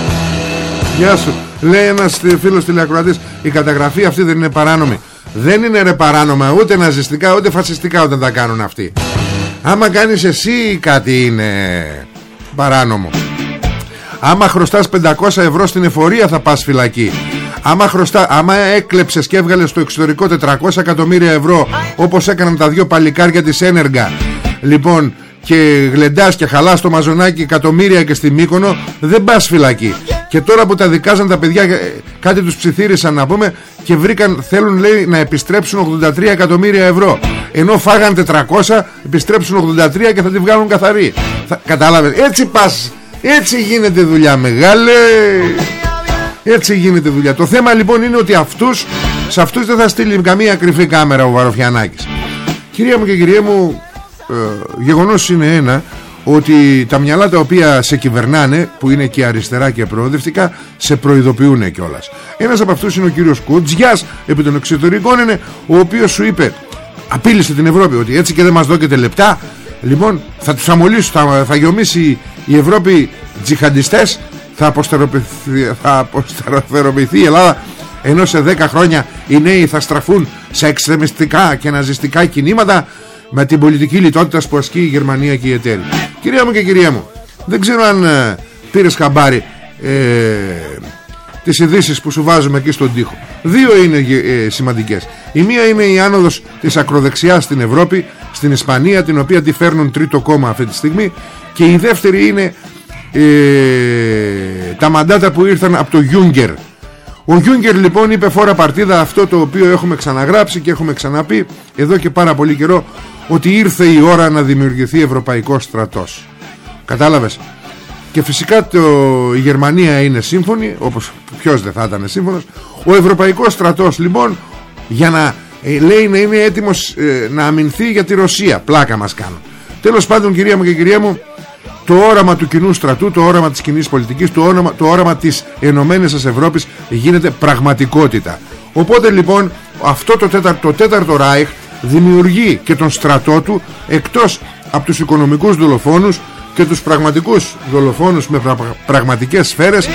Γεια σου. Λέει ένας φίλος τηλεακροατής Η καταγραφή αυτή δεν είναι παράνομη Δεν είναι ρε παράνομα ούτε ναζιστικά ούτε φασιστικά Όταν τα κάνουν αυτοί. Άμα κάνεις εσύ κάτι είναι παράνομο. Άμα χρωστάς 500 ευρώ στην εφορία θα πας φυλακή Άμα, χρωστά, άμα έκλεψες και έβγαλες στο εξωτερικό 400 εκατομμύρια ευρώ Όπως έκαναν τα δύο παλικάρια της Ένεργα Λοιπόν και γλεντάς και χαλάς το μαζονάκι εκατομμύρια και στη Μύκονο Δεν πας φυλακή. Και τώρα που τα δικάζαν τα παιδιά ε, Κάτι τους ψιθύρισαν να πούμε Και βρήκαν θέλουν λέει να επιστρέψουν 83 εκατομμύρια ευρώ. Ενώ φάγαν 400 Επιστρέψουν 83 και θα τη βγάλουν καθαρή. Θα, Κατάλαβες Έτσι πας έτσι γίνεται δουλειά μεγάλε Έτσι γίνεται δουλειά Το θέμα λοιπόν είναι ότι αυτούς Σε αυτούς δεν θα στείλει καμία κρυφή κάμερα Ο Βαροφιανάκης Κυρία μου και κυρία μου ε, Γεγονός είναι ένα Ότι τα μυαλά τα οποία σε κυβερνάνε Που είναι και αριστερά και προοδευτικά Σε προειδοποιούν κιόλας. Ένας από αυτούς είναι ο κύριος Κοτζιάς Επί των εξωτερικών είναι Ο οποίος σου είπε Απείλησε την Ευρώπη ότι έτσι και δεν μας δώκεται λεπτά Λοιπόν θα τους αμολύσουν Θα, θα γιομίσει η Ευρώπη τζιχαντιστές θα αποστεροποιηθεί, θα αποστεροποιηθεί η Ελλάδα ενώ σε 10 χρόνια οι νέοι θα στραφούν σε εξτρεμιστικά και ναζιστικά κινήματα με την πολιτική λιτότητα που ασκεί η Γερμανία και η εταίρη. Κυρία μου και κυρία μου, δεν ξέρω αν ε, πήρες χαμπάρι ε, τις ειδήσεις που σου βάζουμε εκεί στον τοίχο. Δύο είναι ε, σημαντικές. Η μία είναι η άνοδος της ακροδεξιάς στην Ευρώπη, στην Ισπανία, την οποία τη φέρνουν τρίτο κόμμα αυτή τη στιγμή και η δεύτερη είναι ε, τα μαντάτα που ήρθαν από το Γιούγκερ. Ο Γιούγκερ λοιπόν είπε φόρα παρτίδα αυτό το οποίο έχουμε ξαναγράψει και έχουμε ξαναπεί εδώ και πάρα πολύ καιρό ότι ήρθε η ώρα να δημιουργηθεί ευρωπαϊκός στρατός. Κατάλαβες; Και φυσικά το, η Γερμανία είναι σύμφωνη Όπως ποιος δεν θα ήταν σύμφωνος Ο Ευρωπαϊκός στρατός λοιπόν Για να ε, λέει να είναι έτοιμος ε, Να αμυνθεί για τη Ρωσία Πλάκα μας κάνουν Τέλος πάντων κυρία μου και κυρία μου Το όραμα του κοινού στρατού Το όραμα της κοινής πολιτικής Το όραμα, το όραμα της Ενωμένης σας Ευρώπης Γίνεται πραγματικότητα Οπότε λοιπόν αυτό το τέταρτο, το τέταρτο Ράιχ Δημιουργεί και τον στρατό του Εκτός από τους οικονομικούς δολοφόνους και τους πραγματικούς δολοφόνους με πρα- πραγματικές σφαίρες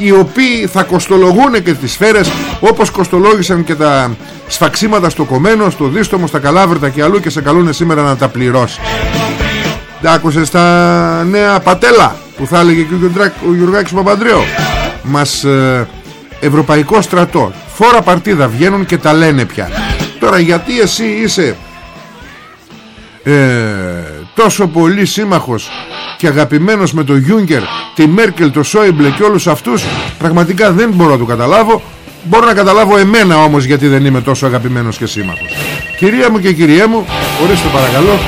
οι οποίοι θα κοστολογούν και τις σφαίρες όπως κοστολόγησαν και τα σφαξίματα στο κομμένο, στο δίστομο, στα καλάβρητα και αλλού και σε καλούνε σήμερα να τα πληρώσει. Τα άκουσες τα νέα πατέλα που θα έλεγε και ο, Γιουργάκ, ο Γιουργάκης Παπαντρέου. Μας ε, ευρωπαϊκό στρατό, φόρα παρτίδα βγαίνουν και τα λένε πια. Τώρα γιατί εσύ είσαι ε, τόσο πολύ σύμμαχος και αγαπημένος με τον Γιούγκερ, τη Μέρκελ, το Σόιμπλε και όλους αυτούς πραγματικά δεν μπορώ να το καταλάβω μπορώ να καταλάβω εμένα όμως γιατί δεν είμαι τόσο αγαπημένος και σύμμαχος κυρία μου και κυρία μου ορίστε παρακαλώ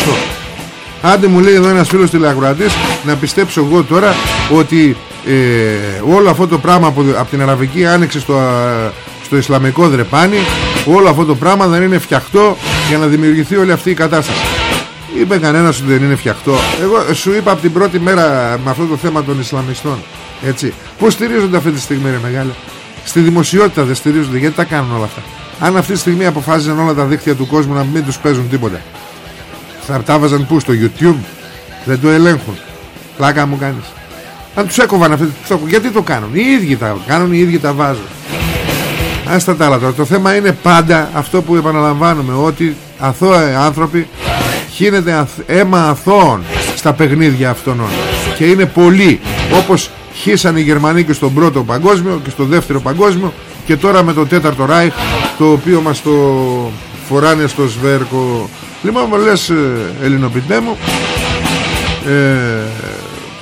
Ευχαριστώ. Άντε μου λέει εδώ ένας φίλος τηλεακροατής Να πιστέψω εγώ τώρα Ότι ε, όλο αυτό το πράγμα που, Από την Αραβική άνοιξε στο, α, στο Ισλαμικό δρεπάνι Όλο αυτό το πράγμα δεν είναι φτιαχτό Για να δημιουργηθεί όλη αυτή η κατάσταση. Είπε κανένας ότι δεν είναι φτιαχτό. Εγώ σου είπα από την πρώτη μέρα Με αυτό το θέμα των Ισλαμιστών Έτσι. Πώς στηρίζονται αυτή τη στιγμή ρε μεγάλε; Στη δημοσιότητα δεν στηρίζονται Γιατί τα κάνουν όλα αυτά; Αν αυτή τη στιγμή αποφάσισαν όλα τα δίκτυα του κόσμου Να μην τους παίζουν τίποτα Θα τα βάζαν πού στο YouTube; Δεν το ελέγχουν. Πλάκα μου κάνεις. Αν τους έκοβαν αυτή Γιατί το κάνουν; Οι ίδιοι τα κάνουν Οι ίδιοι τα βάζουν. Άστα τα άλλα τώρα. Το θέμα είναι πάντα αυτό που επαναλαμβάνουμε ότι αθώοι άνθρωποι χύνεται αθ- αίμα αθώων στα παιχνίδια αυτών. Και είναι πολλοί όπως χύσαν οι Γερμανοί και στον πρώτο παγκόσμιο και στο δεύτερο παγκόσμιο και τώρα με το τέταρτο Ράιχ το οποίο μας το φοράνε στο σβέρκο λοιπόν μου λες ε, ελληνοποιητέ μου ε,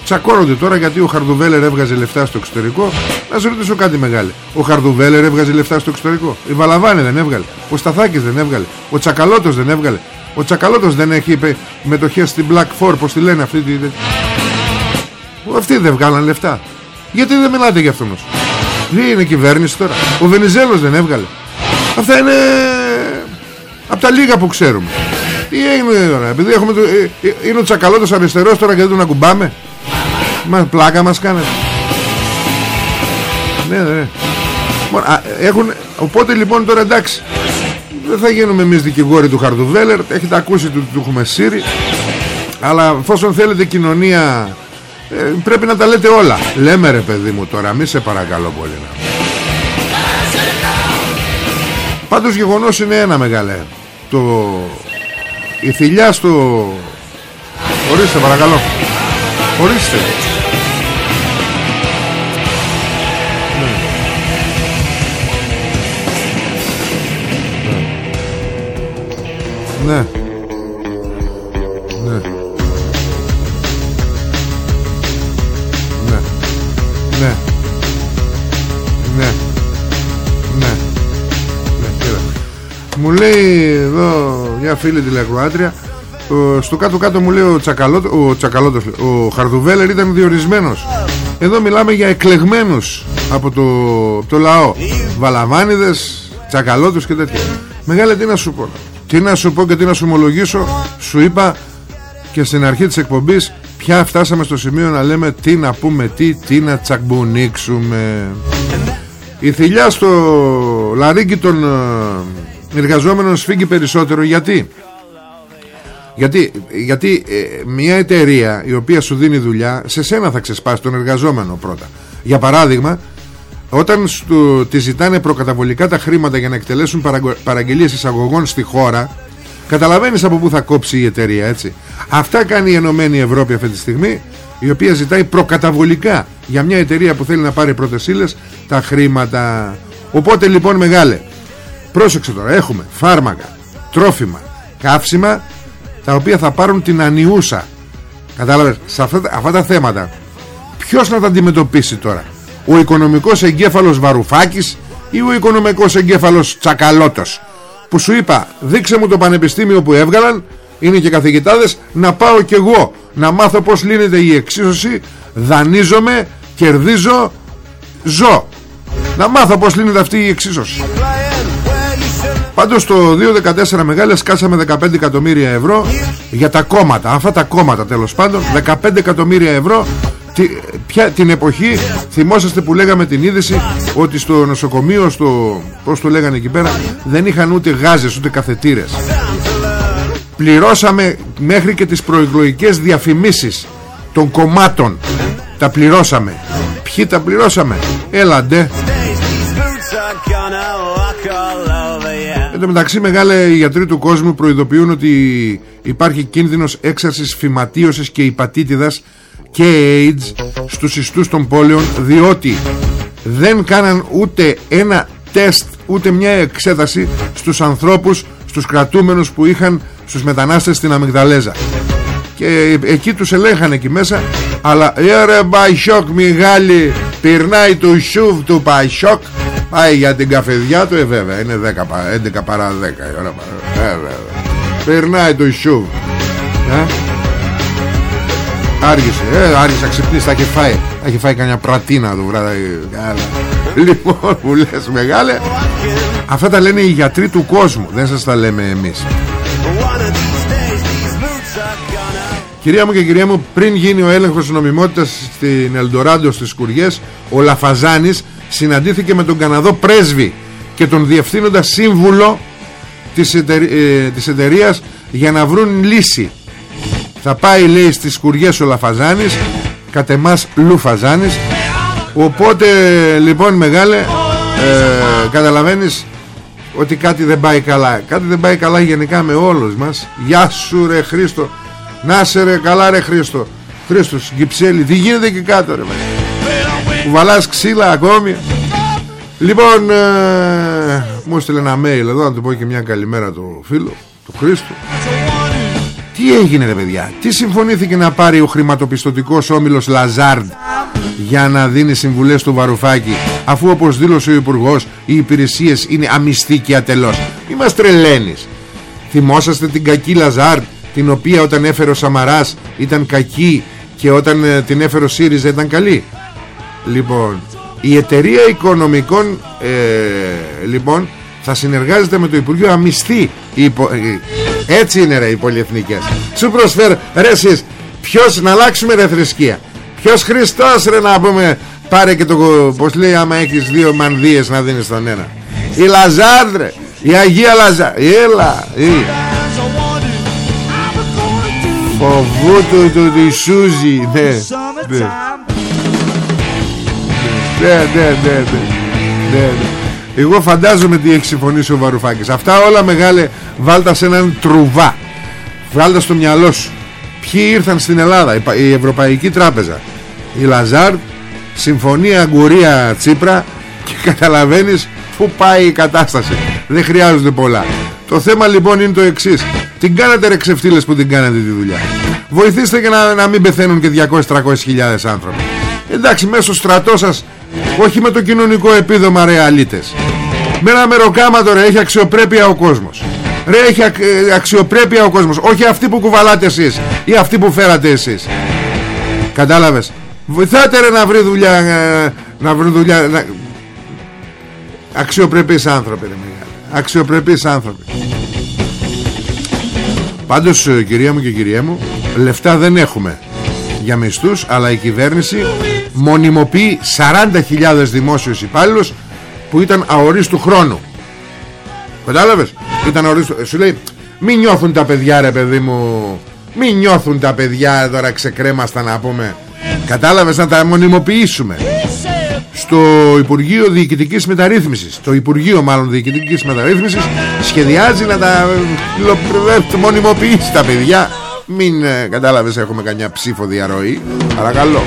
τσακώνονται τώρα γιατί ο Χαρδουβέλερ έβγαζε λεφτά στο εξωτερικό. Να σου ρωτήσω κάτι μεγάλο. Ο Χαρδουβέλερ έβγαζε λεφτά στο εξωτερικό. Η Βαλαβάνη δεν έβγαλε. Ο Σταθάκης δεν έβγαλε. Ο Τσακαλώτος δεν έβγαλε. Ο Τσακαλώτος δεν έχει είπε, μετοχές στην Black Four, πώς τη λένε αυτή. Τη... Αυτοί δεν βγάλαν λεφτά. Γιατί δεν μιλάτε για αυτόν. Τι είναι κυβέρνηση τώρα; Ο Βενιζέλος δεν έβγαλε. Αυτά είναι από τα λίγα που ξέρουμε. Τι έγινε τώρα, επειδή έχουμε το, ε, ε, είναι ο Τσακαλώτος αριστερός τώρα και δεν τον ακουμπάμε. Μα πλάκα μας κάνετε. Ναι, ναι. Λοιπόν, α, Έχουν, οπότε λοιπόν τώρα εντάξει. Δεν θα γίνουμε εμείς δικηγόροι του Χαρδουβέλερ. Έχετε ακούσει ότι του έχουμε σύρει. Αλλά εφόσον θέλετε κοινωνία ε, πρέπει να τα λέτε όλα. Λέμε ρε παιδί μου τώρα, μη σε παρακαλώ πολύ να. Πάντως γεγονός είναι ένα μεγάλε. Το... Η θηλιά στο... Ορίστε παρακαλώ. Ορίστε. Ναι. Ναι. Ναι. Ναι. Ναι. Ναι. Ναι. Ναι, κοίτα. Μου λέει εδώ μια φίλη τηλεκροάτρια ο- στο κάτω κάτω μου λέει ο, Τσακαλώτ, ο Τσακαλώτος ο Χαρδουβέλερ ήταν διορισμένος. Εδώ μιλάμε για εκλεγμένους από το, το λαό. Βαλαβάνιδες, Τσακαλώτους και τέτοια. Μεγάλε τι να σου πω Τι να σου πω και τι να σου ομολογήσω Σου είπα και στην αρχή της εκπομπής Πια φτάσαμε στο σημείο να λέμε Τι να πούμε τι, τι να τσακμπουνίξουμε Η θηλιά στο λαρίκι των ε, εργαζόμενων σφίγγει περισσότερο Γιατί; Γιατί, γιατί ε, μια εταιρεία η οποία σου δίνει δουλειά σε σένα θα ξεσπάσει τον εργαζόμενο πρώτα. Για παράδειγμα, όταν στο, τη ζητάνε προκαταβολικά τα χρήματα για να εκτελέσουν παραγω- παραγγελίες εισαγωγών στη χώρα, καταλαβαίνεις από πού θα κόψει η εταιρεία, έτσι. Αυτά κάνει η Ενωμένη Ευρώπη αυτή τη στιγμή, η οποία ζητάει προκαταβολικά για μια εταιρεία που θέλει να πάρει πρώτες ύλες τα χρήματα. Οπότε λοιπόν μεγάλε, πρόσεξε τώρα, έχουμε φάρμακα, τρόφιμα, καύσιμα τα οποία θα πάρουν την ανιούσα. Κατάλαβες σε αυτά, τα- αυτά τα θέματα ποιος να τα αντιμετωπίσει τώρα; Ο οικονομικός εγκέφαλος Βαρουφάκης ή ο οικονομικός εγκέφαλος Τσακαλώτος; Που σου είπα δείξε μου το πανεπιστήμιο που έβγαλαν είναι και καθηγητάδες να πάω κι εγώ να μάθω πως λύνεται η εξίσωση δανείζομαι, κερδίζω ζω. Να μάθω πως λύνεται αυτή η εξίσωση Πάντως το 2014 μεγάλε σκάσαμε 15 εκατομμύρια ευρώ για τα κόμματα. Αυτά τα κόμματα τέλος πάντων 15 εκατομμύρια ευρώ τη, ποια, την εποχή. Θυμόσαστε που λέγαμε την είδηση ότι στο νοσοκομείο στο, πώς το λέγανε εκεί πέρα δεν είχαν ούτε γάζες ούτε καθετήρες. Πληρώσαμε μέχρι και τις προεκλογικές διαφημίσεις των κομμάτων. Τα πληρώσαμε. Ποιοι τα πληρώσαμε; Έλαντε Εν τω μεταξύ μεγάλε οι γιατροί του κόσμου προειδοποιούν ότι υπάρχει κίνδυνος έξαρσης φυματίωσης και υπατήτηδας και AIDS στους ιστούς των πόλεων διότι δεν κάναν ούτε ένα τεστ ούτε μια εξέταση στους ανθρώπους, στους κρατούμενους που είχαν στους μετανάστες στην Αμυγδαλέζα. Και εκεί τους ελέγχανε εκεί μέσα αλλά «Ε, ρε Παϊσόκ Μιγάλη πυρνάει το σουβ του Παϊσόκ πάει για την καφεδιά του ε βέβαια. Είναι 10, πα- 11 παρά 10 η ώρα παρά. ε, βέβαια. πυρνάει το σουβ ε; άργησε ε, άργησε να ξυπνήσει θα έχει φάει. Θα έχει φάει καμιά πρατίνα του βράδυ. Καλά. λοιπόν που λες μεγάλε αυτά τα λένε οι γιατροί του κόσμου. Δεν σας τα λέμε εμείς Κυρία μου και κυρία μου, πριν γίνει ο έλεγχος νομιμότητας στην Ελντοράντο στις Σκουριές, ο Λαφαζάνης συναντήθηκε με τον Καναδό πρέσβη και τον διευθύνοντα σύμβουλο της, εταιρε... ε, της εταιρείας για να βρουν λύση. Θα πάει λέει στις Σκουριές ο Λαφαζάνης, κατ' εμάς Λουφαζάνης. Οπότε λοιπόν μεγάλε, ε, καταλαβαίνεις ότι κάτι δεν πάει καλά. Κάτι δεν πάει καλά γενικά με όλους μας. Γεια σου ρε Χρήστο. Να σε ρε καλά ρε Χρήστο. Χρήστος, Γκυψέλη, τι γίνεται και κάτω ρε μεγάλε. Κουβαλάς ξύλα ακόμη Λοιπόν ε, Μου έστειλε ένα mail εδώ Να του πω και μια καλημέρα του φίλου Του Χρήστου Τι έγινε ρε παιδιά Τι συμφωνήθηκε να πάρει ο χρηματοπιστωτικός όμιλος Λαζάρντ Για να δίνει συμβουλές του Βαρουφάκη Αφού όπως δήλωσε ο Υπουργός Οι υπηρεσίες είναι αμυστή και ατελώς Μη μας τρελαίνεις Θυμόσαστε την κακή Λαζάρντ; Την οποία όταν έφερε ο Σαμαράς Ήταν κακή Και όταν ε, την έφερε ο ΣΥΡΙΖΑ ήταν καλή Λοιπόν, η εταιρεία οικονομικών ε, λοιπόν θα συνεργάζεται με το Υπουργείο Αμυστή. Υπο, ε, έτσι είναι ρε οι πολυεθνικές. Σου προσφέρω ρε εσείς ποιος να αλλάξουμε ρε θρησκεία. Ποιος Χριστός ρε να πούμε πάρε και το πως λέει άμα έχεις δύο μανδύες να δίνεις τον ένα. Η Λαζάρδρε, η Αγία Λαζά. Έλα, η. Φοβούτου του τη Σούζη, ναι, ναι. Ναι, ναι, ναι, ναι. ναι, ναι. Εγώ φαντάζομαι τι έχει συμφωνήσει ο Βαρουφάκης. Αυτά όλα μεγάλε βάλτα σε έναν τρουβά. Βάλτα στο μυαλό σου. Ποιοι ήρθαν στην Ελλάδα η, η Ευρωπαϊκή Τράπεζα. Η Λαζάρ Συμφωνία Αγκουρία Τσίπρα Και καταλαβαίνεις Πού πάει η κατάσταση. Δεν χρειάζονται πολλά. Το θέμα λοιπόν είναι το εξής Την κάνατε ρε ξεφτύλες που την κάνατε τη δουλειά. Βοηθήστε και να, να μην πεθαίνουν και 200-300 χιλιάδες άνθρωποι. Εντάξει μέσα στο στρατό σας όχι με το κοινωνικό επίδομα ρε αλήτες. Με ένα μεροκάματο ρε έχει αξιοπρέπεια ο κόσμος. Ρε έχει ακ, ε, αξιοπρέπεια ο κόσμος. Όχι αυτοί που κουβαλάτε εσείς Ή αυτοί που φέρατε εσείς. Κατάλαβες; Βοηθάτε ρε να βρει δουλειά ε, Να βρει δουλειά να... Αξιοπρεπείς άνθρωποι ρε μεγάλη. Αξιοπρεπείς άνθρωποι Πάντως ε, κυρία μου και κυρία μου Λεφτά δεν έχουμε για μισθούς αλλά η κυβέρνηση μονιμοποιεί 40.000 δημόσιους υπάλληλους που ήταν αορίστου χρόνου. Κατάλαβες; Ήταν αορίστου σου λέει μην νιώθουν τα παιδιά ρε παιδί μου. Μην νιώθουν τα παιδιά τώρα ξεκρέμαστα να πούμε κατάλαβες; Να τα μονιμοποιήσουμε στο Υπουργείο Διοικητικής Μεταρρύθμισης. Το Υπουργείο μάλλον Διοικητικής Μεταρρύθμισης σχεδιάζει να τα μονιμοποιήσει τα παιδιά. Μην ε, κατάλαβες έχουμε κανιά ψήφο διαρροή. Παρακαλώ.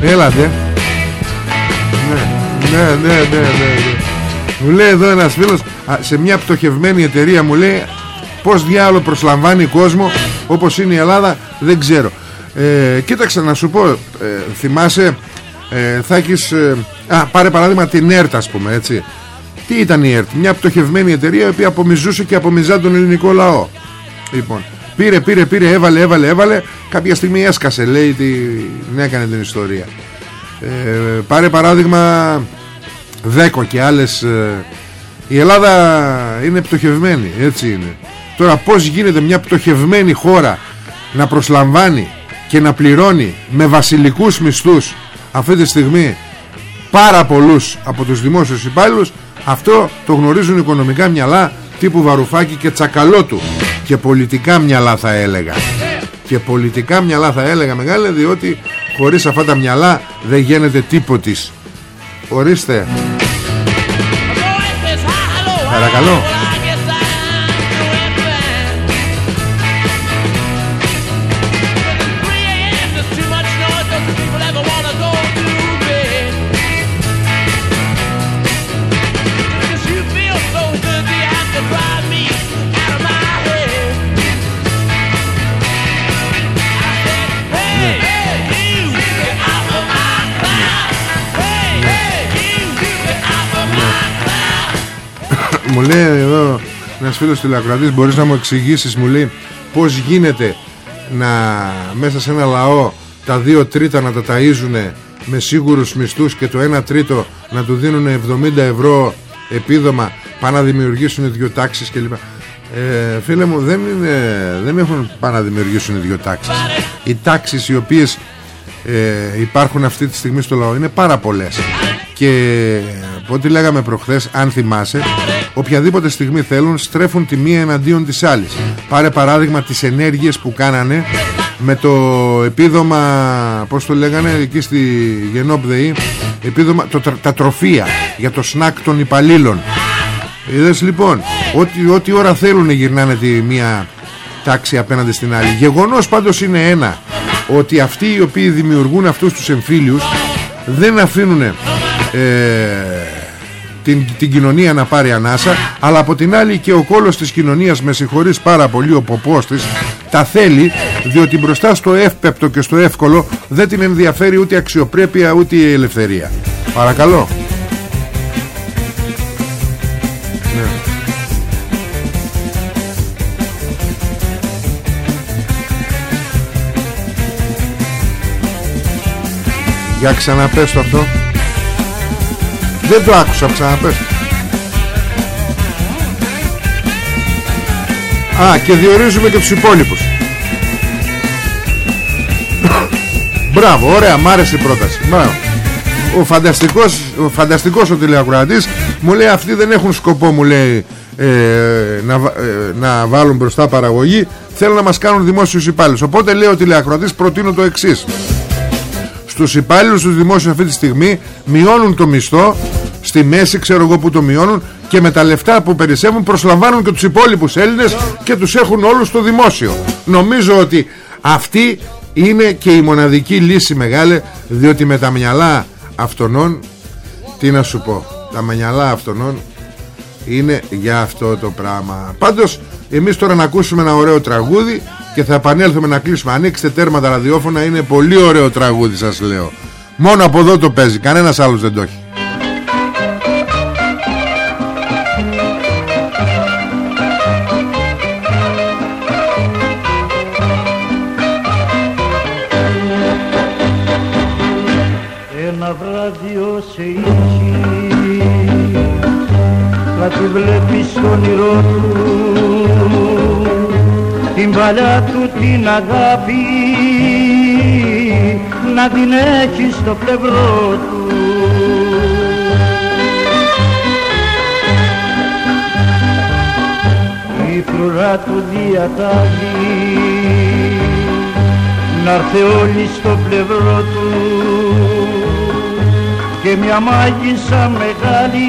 Έλατε ναι, ναι, ναι, ναι, ναι, ναι. Μου λέει εδώ ένας φίλος Σε μια πτωχευμένη εταιρεία μου λέει Πως διάλογο προσλαμβάνει κόσμο Όπως είναι η Ελλάδα δεν ξέρω. Ε, Κοίταξε να σου πω ε, Θυμάσαι ε, θα έχεις, ε, Α πάρε παράδειγμα την ΕΡΤ ας πούμε έτσι. Τι ήταν η ΕΡΤ; Μια πτωχευμένη εταιρεία η οποία απομιζούσε και απομιζά τον ελληνικό λαό. Λοιπόν Πήρε, πήρε, πήρε, έβαλε, έβαλε, έβαλε Κάποια στιγμή έσκασε λέει την έκανε την ιστορία. Ε, Πάρε παράδειγμα Δέκο και άλλες ε, Η Ελλάδα είναι πτωχευμένη Έτσι είναι. Τώρα πως γίνεται μια πτωχευμένη χώρα Να προσλαμβάνει Και να πληρώνει με βασιλικούς μισθούς Αυτή τη στιγμή Πάρα πολλούς από τους δημόσιους υπάλληλους Αυτό το γνωρίζουν οικονομικά μυαλά Τύπου Βαρουφάκη και Τσακαλώτου. Και πολιτικά μυαλά θα έλεγα. Και πολιτικά μυαλά θα έλεγα μεγάλε Διότι χωρίς αυτά τα μυαλά Δεν γίνεται τίποτης. Ορίστε Παρακαλώ Μου λέει εδώ ένας φίλος τηλεακροατής Μπορείς να μου εξηγήσεις μου λέει Πως γίνεται να μέσα σε ένα λαό τα δύο τρίτα να τα ταΐζουν με σίγουρους μισθούς και το ένα τρίτο να του δίνουν 70 ευρώ επίδομα πάνε να δημιουργήσουν δύο τάξεις κλπ. Ε, φίλε μου δεν, είναι, δεν έχουν πάνε να δημιουργήσουν δύο τάξεις οι τάξεις οι οποίες ε, υπάρχουν αυτή τη στιγμή στο λαό είναι πάρα πολλές και ό,τι λέγαμε προχθές αν θυμάσαι οποιαδήποτε στιγμή θέλουν στρέφουν τη μία εναντίον της άλλης. Πάρε παράδειγμα τις ενέργειες που κάνανε με το επίδομα πως το λέγανε εκεί στη Γενόπ ΔΕΗ επίδομα, το, τρα- τα τροφία για το σνακ των υπαλλήλων. Είδες λοιπόν ό,τι, ό,τι ώρα θέλουν γυρνάνε τη μία τάξη απέναντι στην άλλη. Γεγονός πάντως είναι ένα Ότι αυτοί οι οποίοι δημιουργούν αυτούς τους εμφύλιους Δεν αφήνουν ε, την, την κοινωνία να πάρει ανάσα Αλλά από την άλλη και ο κόλος της κοινωνίας Με συγχωρείς πάρα πολύ ο ποπός της Τα θέλει διότι μπροστά στο εύπεπτο και στο εύκολο Δεν την ενδιαφέρει ούτε η αξιοπρέπεια ούτε η ελευθερία. Παρακαλώ. Για ξαναπες το αυτό Δεν το άκουσα ξαναπες. Α και διορίζουμε και τους υπόλοιπους. Μπράβο ωραία μ' άρεσε η πρόταση. Μπράβο. Ο φανταστικός, ο φανταστικός ο τηλεακροατής μου λέει αυτοί δεν έχουν σκοπό μου λέει ε, να, βα- ε, να βάλουν μπροστά παραγωγή. Θέλουν να μας κάνουν δημόσιους υπάλληλους. Οπότε λέει ο τηλεακροατής προτείνω το εξής. Στους υπάλληλους τους δημόσιους αυτή τη στιγμή μειώνουν το μισθό στη μέση ξέρω εγώ που το μειώνουν και με τα λεφτά που περισσεύουν προσλαμβάνουν και τους υπόλοιπους Έλληνες και τους έχουν όλους στο δημόσιο. Νομίζω ότι αυτή είναι και η μοναδική λύση μεγάλη διότι με τα μυαλά αυτονών τι να σου πω τα μυαλά αυτονών είναι για αυτό το πράγμα. Πάντως εμείς τώρα να ακούσουμε ένα ωραίο τραγούδι Και θα επανέλθουμε να κλείσουμε. Ανοίξτε τέρμα τα ραδιόφωνα Είναι πολύ ωραίο τραγούδι σας λέω. Μόνο από εδώ το παίζει Κανένας άλλος δεν το έχει
την αγάπη Να την έχει στο πλευρό του Η φρουρά του διατάζει να έρθει όλη στο πλευρό του και μια μάγισσα μεγάλη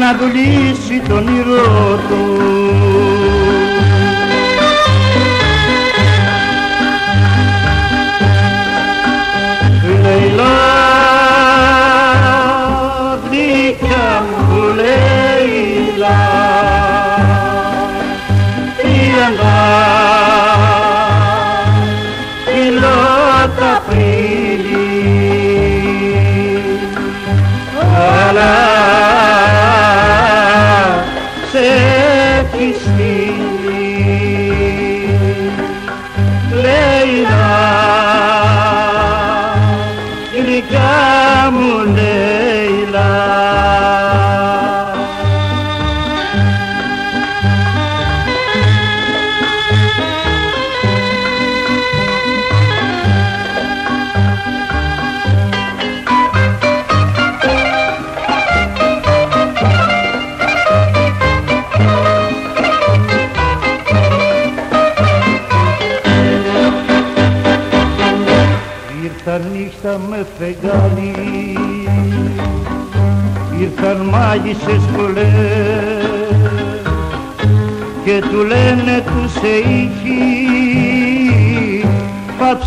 να του λύσει τον ήρω του. Λέιλα, γλυκιά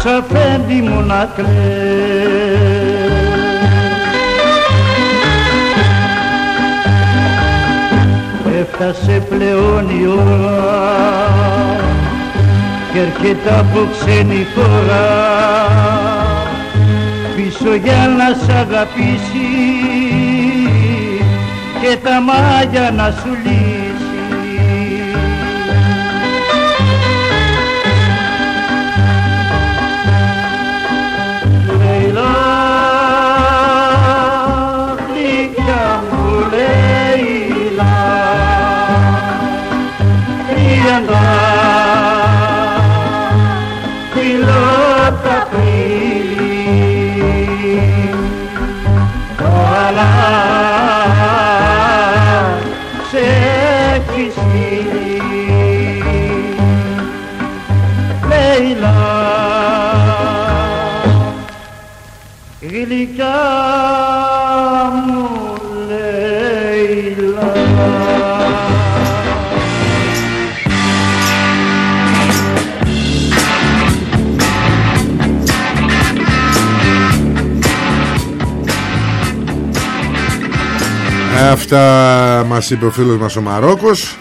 Πάψα φέντη μου να κλαις Έφτασε πλέον η ώρα και έρχεται από ξένη χώρα πίσω για να σ' αγαπήσει και τα μάγια να σου λύσει. Γλυκιά
Αυτά μας είπε ο φίλος μας ο Μαρόκος.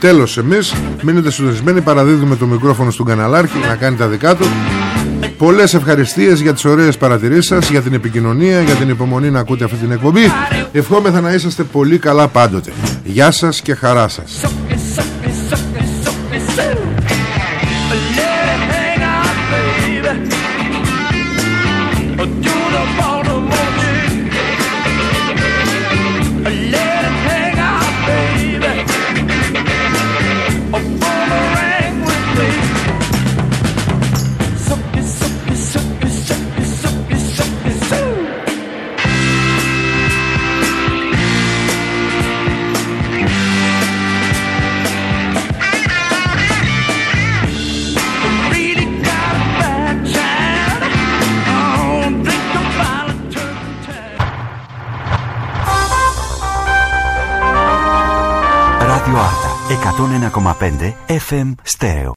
Τέλος εμείς Μείνετε συντονισμένοι παραδίδουμε το μικρόφωνο στον καναλάρχη Να κάνει τα δικά του. Πολλές ευχαριστίες για τις ωραίες παρατηρήσεις σας Για την επικοινωνία, για την υπομονή να ακούτε αυτή την εκπομπή. Ευχόμεθα να είσαστε πολύ καλά πάντοτε. Γεια σας και χαρά σας
FM Stereo.